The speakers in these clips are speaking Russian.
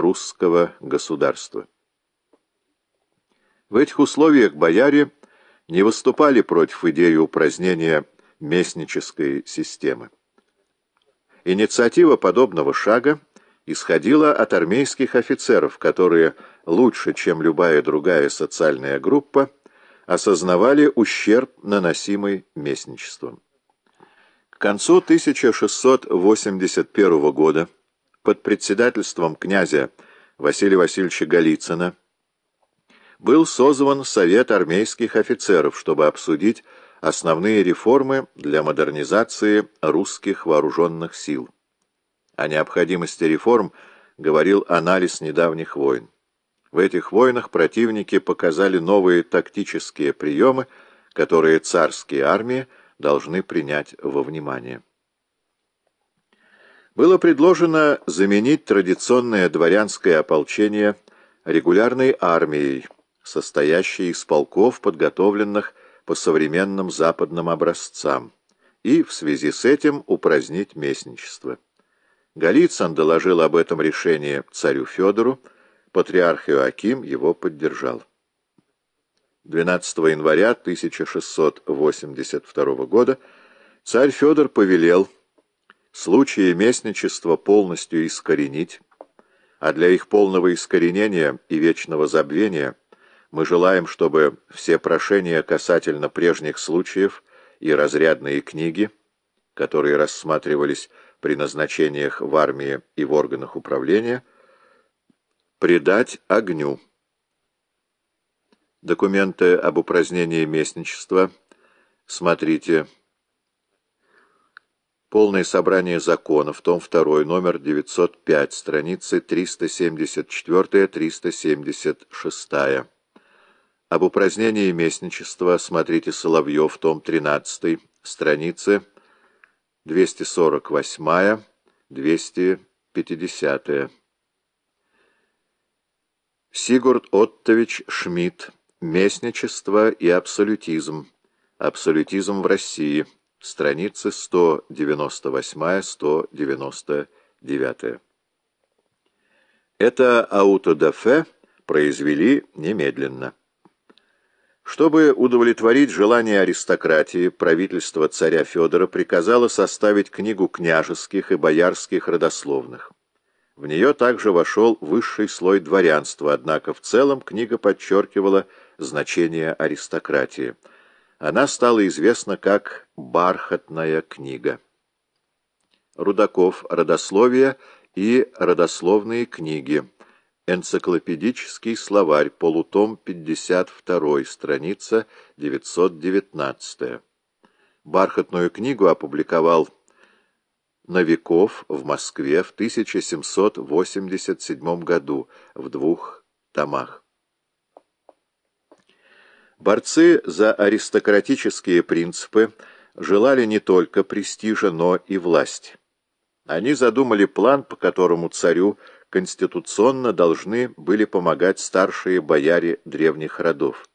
русского государства. В этих условиях бояре не выступали против идеи упразднения местнической системы. Инициатива подобного шага исходила от армейских офицеров, которые лучше, чем любая другая социальная группа, осознавали ущерб, наносимый местничеством. К концу 1681 года под председательством князя Василия Васильевича Голицына был созван Совет армейских офицеров, чтобы обсудить основные реформы для модернизации русских вооруженных сил. О необходимости реформ говорил анализ недавних войн. В этих войнах противники показали новые тактические приемы, которые царские армии должны принять во внимание. Было предложено заменить традиционное дворянское ополчение регулярной армией, состоящей из полков, подготовленных по современным западным образцам, и в связи с этим упразднить местничество. Голицын доложил об этом решении царю Федору, патриарх Иоаким его поддержал. 12 января 1682 года царь Федор повелел случаи местничества полностью искоренить, а для их полного искоренения и вечного забвения мы желаем, чтобы все прошения касательно прежних случаев и разрядные книги, которые рассматривались при назначениях в армии и в органах управления, предать огню. Документы об упразднении местничества смотрите Полное собрание законов, том 2, номер 905, страницы 374-376. Об упразднении местничества смотрите Соловьев, том 13, страницы 248-250. Сигурд Оттович Шмидт. Местничество и абсолютизм. Абсолютизм в России. Страницы 198-199. Это аутодафе произвели немедленно. Чтобы удовлетворить желание аристократии, правительство царя Федора приказало составить книгу княжеских и боярских родословных. В нее также вошел высший слой дворянства, однако в целом книга подчеркивала значение аристократии. Она стала известна как «бархатная книга». Рудаков «Родословие» и «Родословные книги». Энциклопедический словарь, полутом 52, страница 919. Бархатную книгу опубликовал Новиков в Москве в 1787 году в двух томах. Борцы за аристократические принципы желали не только престижа, но и власти. Они задумали план, по которому царю конституционно должны были помогать старшие бояре древних родов.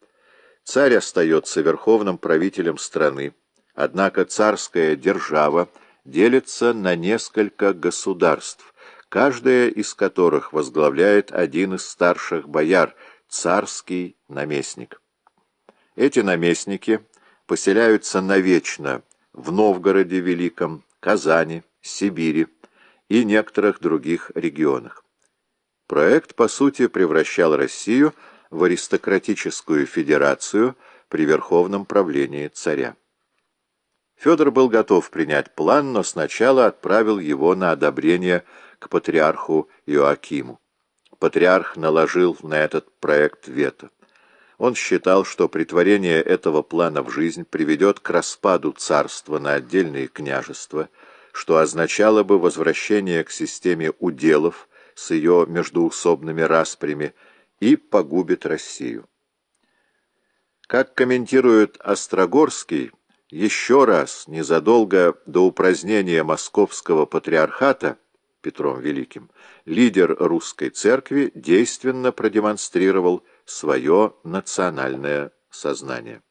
Царь остается верховным правителем страны, однако царская держава делится на несколько государств, каждое из которых возглавляет один из старших бояр, царский наместник. Эти наместники поселяются навечно в Новгороде Великом, Казани, Сибири и некоторых других регионах. Проект, по сути, превращал Россию в аристократическую федерацию при верховном правлении царя. Федор был готов принять план, но сначала отправил его на одобрение к патриарху Иоакиму. Патриарх наложил на этот проект вето. Он считал, что притворение этого плана в жизнь приведет к распаду царства на отдельные княжества, что означало бы возвращение к системе уделов с ее междуусобными распрями и погубит Россию. Как комментирует Острогорский, еще раз, незадолго до упразднения московского патриархата Петром Великим, лидер русской церкви действенно продемонстрировал свое национальное сознание.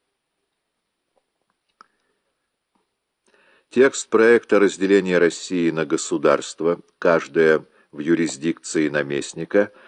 Текст проекта разделения России на государства, каждое в юрисдикции наместника